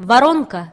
воронка.